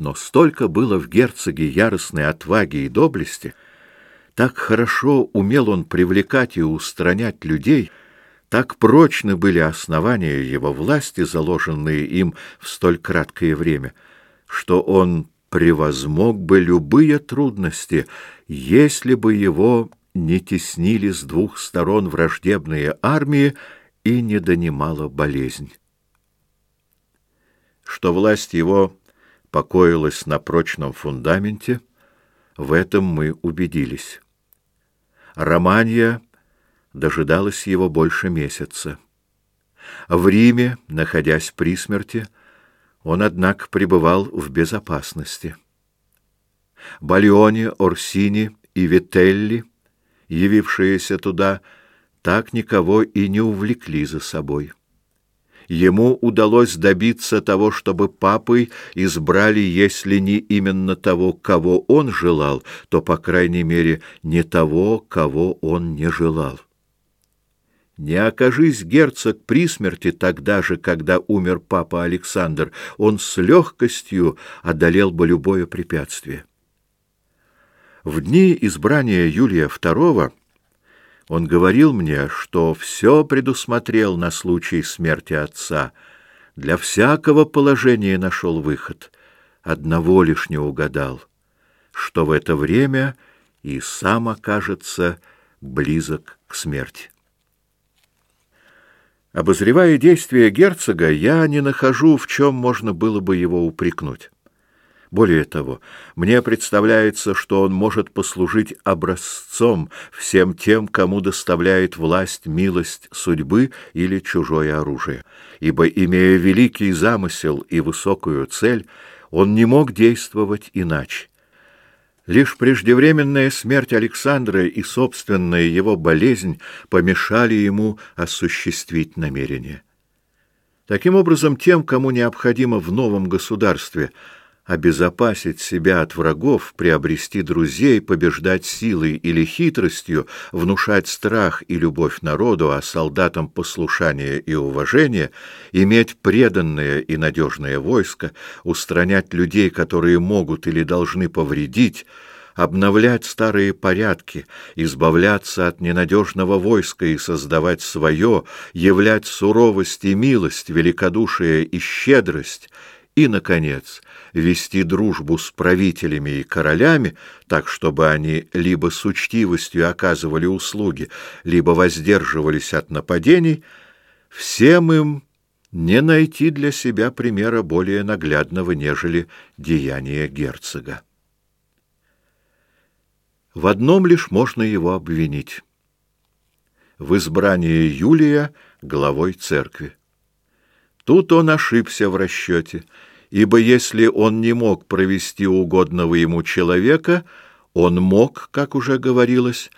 Но столько было в герцоге яростной отваги и доблести, так хорошо умел он привлекать и устранять людей, так прочны были основания его власти, заложенные им в столь краткое время, что он превозмог бы любые трудности, если бы его не теснили с двух сторон враждебные армии и не донимала болезнь. Что власть его покоилась на прочном фундаменте, в этом мы убедились. Романья дожидалась его больше месяца. В Риме, находясь при смерти, он, однако, пребывал в безопасности. Бальони, Орсини и Вителли, явившиеся туда, так никого и не увлекли за собой. Ему удалось добиться того, чтобы папой избрали, если не именно того, кого он желал, то, по крайней мере, не того, кого он не желал. Не окажись герцог при смерти тогда же, когда умер папа Александр, он с легкостью одолел бы любое препятствие. В дни избрания Юлия II он говорил мне, что все предусмотрел на случай смерти отца, для всякого положения нашел выход, одного лишь не угадал, что в это время и сам окажется близок к смерти. Обозревая действия герцога, я не нахожу, в чем можно было бы его упрекнуть. Более того, мне представляется, что он может послужить образцом всем тем, кому доставляет власть милость судьбы или чужое оружие. Ибо, имея великий замысел и высокую цель, он не мог действовать иначе. Лишь преждевременная смерть Александра и собственная его болезнь помешали ему осуществить намерение. Таким образом, тем, кому необходимо в новом государстве – обезопасить себя от врагов, приобрести друзей, побеждать силой или хитростью, внушать страх и любовь народу, а солдатам послушание и уважение, иметь преданное и надежное войско, устранять людей, которые могут или должны повредить, обновлять старые порядки, избавляться от ненадежного войска и создавать свое, являть суровость и милость, великодушие и щедрость — и, наконец, вести дружбу с правителями и королями, так, чтобы они либо с учтивостью оказывали услуги, либо воздерживались от нападений, всем им не найти для себя примера более наглядного, нежели деяния герцога. В одном лишь можно его обвинить — в избрании Юлия главой церкви. Тут он ошибся в расчете, ибо если он не мог провести угодного ему человека, он мог, как уже говорилось,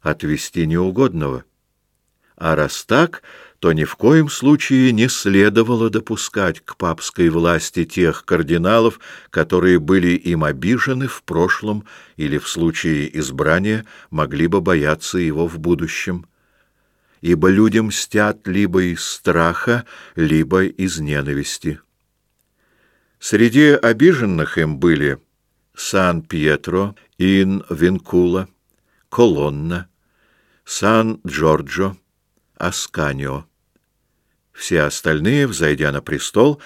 отвести неугодного. А раз так, то ни в коем случае не следовало допускать к папской власти тех кардиналов, которые были им обижены в прошлом или в случае избрания могли бы бояться его в будущем ибо люди мстят либо из страха, либо из ненависти. Среди обиженных им были Сан-Пьетро, Ин-Винкула, Колонна, Сан-Джорджо, Асканио. Все остальные, взойдя на престол,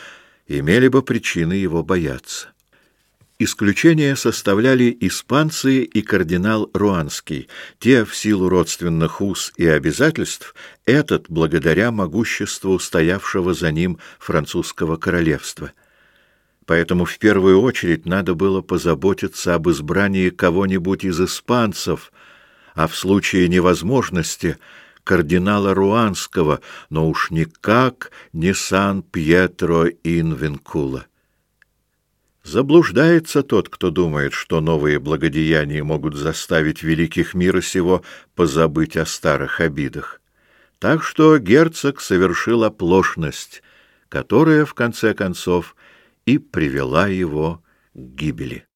имели бы причины его бояться. Исключение составляли испанцы и кардинал Руанский, те в силу родственных уз и обязательств, этот благодаря могуществу стоявшего за ним французского королевства. Поэтому в первую очередь надо было позаботиться об избрании кого-нибудь из испанцев, а в случае невозможности кардинала Руанского, но уж никак не Сан-Пьетро Инвенкула. Заблуждается тот, кто думает, что новые благодеяния могут заставить великих мира сего позабыть о старых обидах. Так что герцог совершил оплошность, которая, в конце концов, и привела его к гибели.